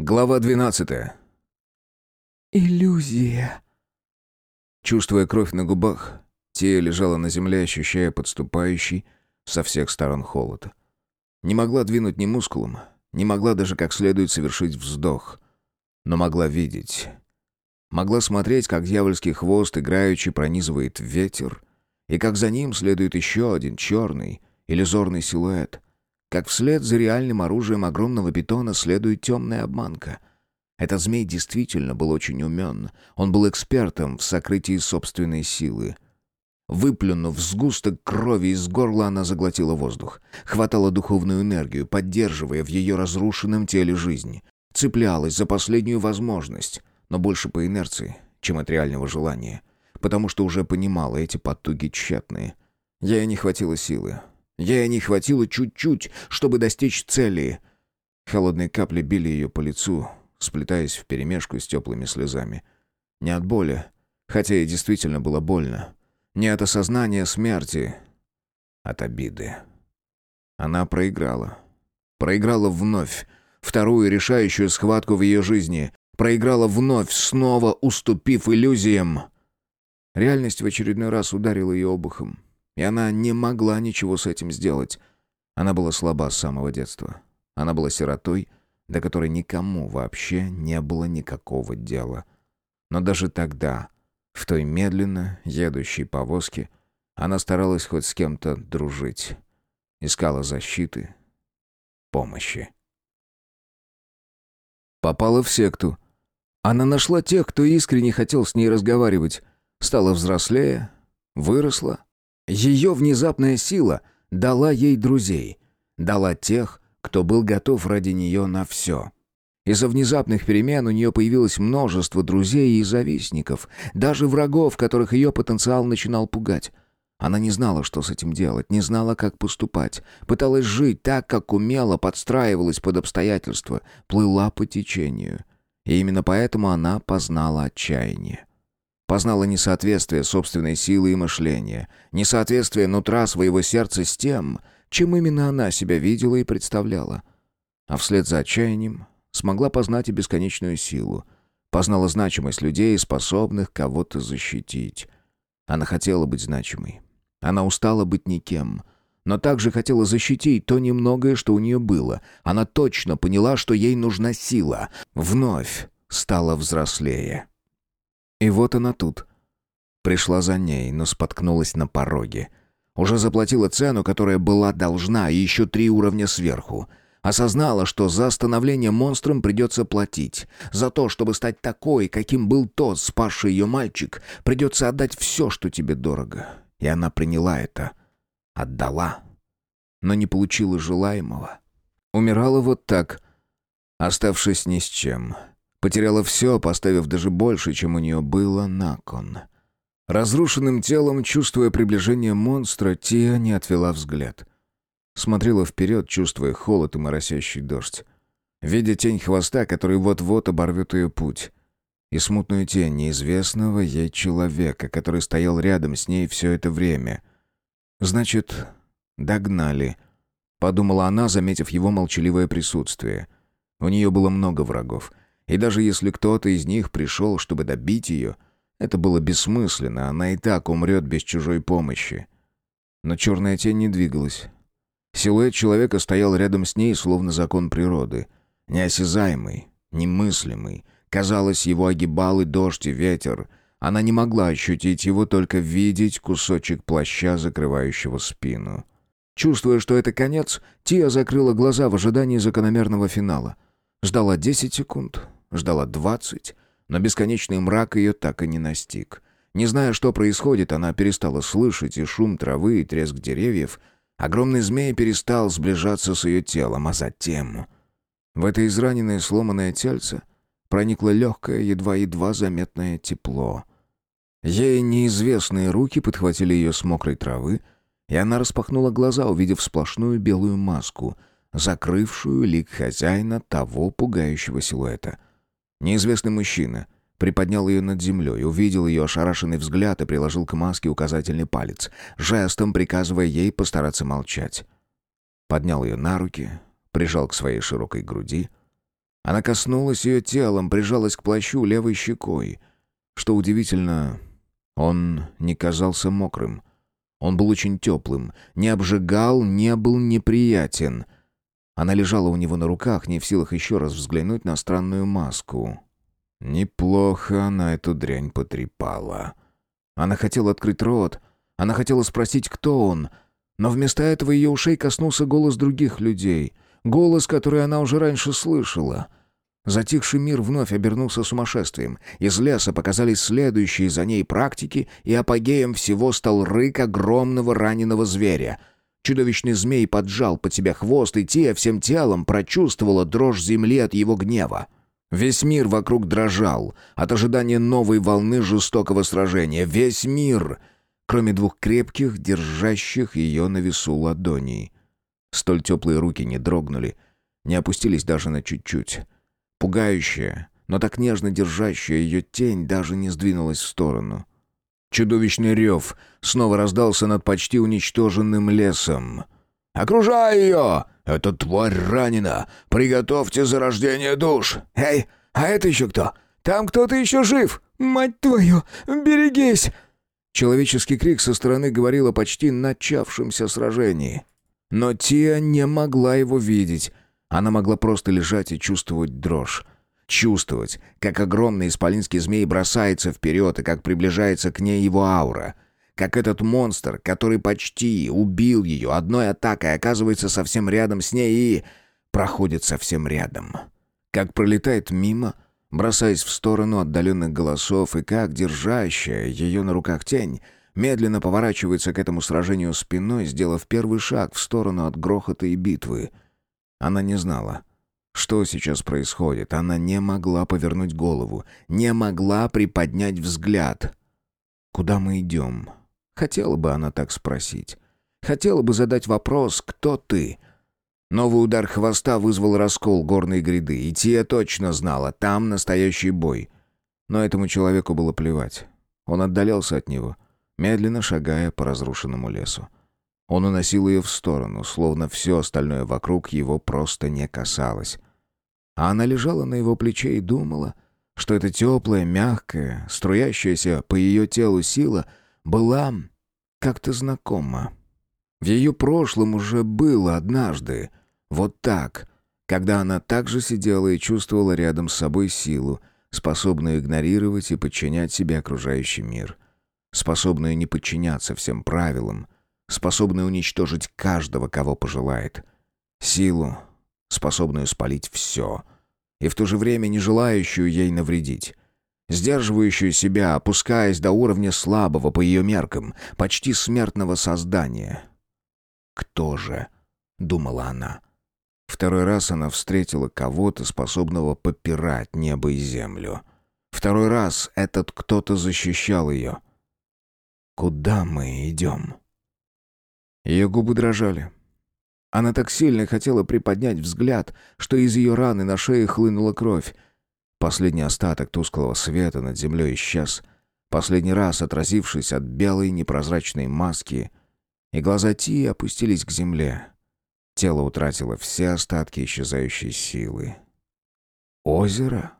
Глава двенадцатая. «Иллюзия». Чувствуя кровь на губах, Тия лежала на земле, ощущая подступающий со всех сторон холод. Не могла двинуть ни мускулом, не могла даже как следует совершить вздох, но могла видеть. Могла смотреть, как дьявольский хвост играючи пронизывает ветер, и как за ним следует еще один черный, иллюзорный силуэт, как вслед за реальным оружием огромного бетона следует темная обманка. Этот змей действительно был очень умен. Он был экспертом в сокрытии собственной силы. Выплюнув сгусток крови из горла, она заглотила воздух. Хватала духовную энергию, поддерживая в ее разрушенном теле жизнь. Цеплялась за последнюю возможность, но больше по инерции, чем от реального желания. Потому что уже понимала, эти потуги тщетные. Ей не хватило силы. Ей не хватило чуть-чуть, чтобы достичь цели. Холодные капли били ее по лицу, сплетаясь вперемешку с теплыми слезами. Не от боли, хотя и действительно было больно. Не от осознания смерти, от обиды. Она проиграла. Проиграла вновь. Вторую решающую схватку в ее жизни. Проиграла вновь, снова уступив иллюзиям. Реальность в очередной раз ударила ее обухом. И она не могла ничего с этим сделать. Она была слаба с самого детства. Она была сиротой, до которой никому вообще не было никакого дела. Но даже тогда, в той медленно едущей повозке, она старалась хоть с кем-то дружить. Искала защиты, помощи. Попала в секту. Она нашла тех, кто искренне хотел с ней разговаривать. Стала взрослее, выросла, ее внезапная сила дала ей друзей, дала тех, кто был готов ради нее на все. Из-за внезапных перемен у нее появилось множество друзей и завистников, даже врагов, которых ее потенциал начинал пугать. Она не знала, что с этим делать, не знала, как поступать. Пыталась жить так, как умела, подстраивалась под обстоятельства, плыла по течению. И именно поэтому она познала отчаяние. Познала несоответствие собственной силы и мышления, несоответствие нутра своего сердца с тем, чем именно она себя видела и представляла. А вслед за отчаянием смогла познать и бесконечную силу, познала значимость людей, способных кого-то защитить. Она хотела быть значимой. Она устала быть никем, но также хотела защитить то немногое, что у нее было. Она точно поняла, что ей нужна сила. Вновь стала взрослее. И вот она тут. Пришла за ней, но споткнулась на пороге. Уже заплатила цену, которая была должна, и еще три уровня сверху. Осознала, что за становление монстром придется платить. За то, чтобы стать такой, каким был тот, спасший ее мальчик, придется отдать все, что тебе дорого. И она приняла это. Отдала. Но не получила желаемого. Умирала вот так, оставшись ни с чем. Потеряла все, поставив даже больше, чем у нее было, на кон. Разрушенным телом, чувствуя приближение монстра, Тия не отвела взгляд. Смотрела вперед, чувствуя холод и моросящий дождь. Видя тень хвоста, который вот-вот оборвет ее путь. И смутную тень неизвестного ей человека, который стоял рядом с ней все это время. «Значит, догнали», — подумала она, заметив его молчаливое присутствие. У нее было много врагов — и даже если кто-то из них пришел, чтобы добить ее, это было бессмысленно, она и так умрет без чужой помощи. Но черная тень не двигалась. Силуэт человека стоял рядом с ней, словно закон природы. Неосязаемый, немыслимый. Казалось, его огибал и дождь, и ветер. Она не могла ощутить его, только видеть кусочек плаща, закрывающего спину. Чувствуя, что это конец, Тия закрыла глаза в ожидании закономерного финала. Ждала десять секунд, ждала двадцать, но бесконечный мрак ее так и не настиг. Не зная, что происходит, она перестала слышать и шум травы, и треск деревьев. Огромный змей перестал сближаться с ее телом, а затем... В это израненное сломанное тельце проникло легкое, едва-едва заметное тепло. Ей неизвестные руки подхватили ее с мокрой травы, и она распахнула глаза, увидев сплошную белую маску, закрывшую лик хозяина того пугающего силуэта — Неизвестный мужчина приподнял ее над землей, увидел ее ошарашенный взгляд и приложил к маске указательный палец, жестом приказывая ей постараться молчать. Поднял ее на руки, прижал к своей широкой груди. Она коснулась ее телом, прижалась к плащу левой щекой. Что удивительно, он не казался мокрым. Он был очень теплым, не обжигал, не был неприятен. Она лежала у него на руках, не в силах еще раз взглянуть на странную маску. Неплохо она эту дрянь потрепала. Она хотела открыть рот, она хотела спросить, кто он, но вместо этого ее ушей коснулся голос других людей, голос, который она уже раньше слышала. Затихший мир вновь обернулся сумасшествием. Из леса показались следующие за ней практики, и апогеем всего стал рык огромного раненого зверя. Чудовищный змей поджал под себя хвост, и Тия всем телом прочувствовала дрожь земли от его гнева. Весь мир вокруг дрожал от ожидания новой волны жестокого сражения. Весь мир, кроме двух крепких, держащих ее на весу ладоней. Столь теплые руки не дрогнули, не опустились даже на чуть-чуть. Пугающая, но так нежно держащая ее тень даже не сдвинулась в сторону. Чудовищный рев снова раздался над почти уничтоженным лесом. «Окружай ее! Эта тварь ранена! Приготовьте зарождение душ! Эй, а это еще кто? Там кто-то еще жив! Мать твою, берегись!» Человеческий крик со стороны говорил о почти начавшемся сражении. Но Тия не могла его видеть. Она могла просто лежать и чувствовать дрожь. Чувствовать, как огромный исполинский змей бросается вперед и как приближается к ней его аура. Как этот монстр, который почти убил ее одной атакой, оказывается совсем рядом с ней и... проходит совсем рядом. Как пролетает мимо, бросаясь в сторону отдаленных голосов, и как держащая ее на руках тень медленно поворачивается к этому сражению спиной, сделав первый шаг в сторону от грохота и битвы. Она не знала, что сейчас происходит. Она не могла повернуть голову, не могла приподнять взгляд. «Куда мы идем?» Хотела бы она так спросить. Хотела бы задать вопрос «Кто ты?». Новый удар хвоста вызвал раскол горной гряды, и Тия точно знала, там настоящий бой. Но этому человеку было плевать. Он отдалялся от него, медленно шагая по разрушенному лесу. Он уносил ее в сторону, словно все остальное вокруг его просто не касалось. А она лежала на его плече и думала, что эта теплая, мягкая, струящаяся по ее телу сила была как-то знакома. В ее прошлом уже было однажды, вот так, когда она также сидела и чувствовала рядом с собой силу, способную игнорировать и подчинять себе окружающий мир, способную не подчиняться всем правилам, способную уничтожить каждого, кого пожелает. Силу, способную спалить все, и в то же время не желающую ей навредить. Сдерживающую себя, опускаясь до уровня слабого по ее меркам, почти смертного создания. «Кто же?» — думала она. Второй раз она встретила кого-то, способного попирать небо и землю. Второй раз этот кто-то защищал ее. «Куда мы идем?» Ее губы дрожали. Она так сильно хотела приподнять взгляд, что из ее раны на шее хлынула кровь. Последний остаток тусклого света над землей исчез, последний раз отразившись от белой непрозрачной маски, и глаза Ти опустились к земле. Тело утратило все остатки исчезающей силы. «Озеро?»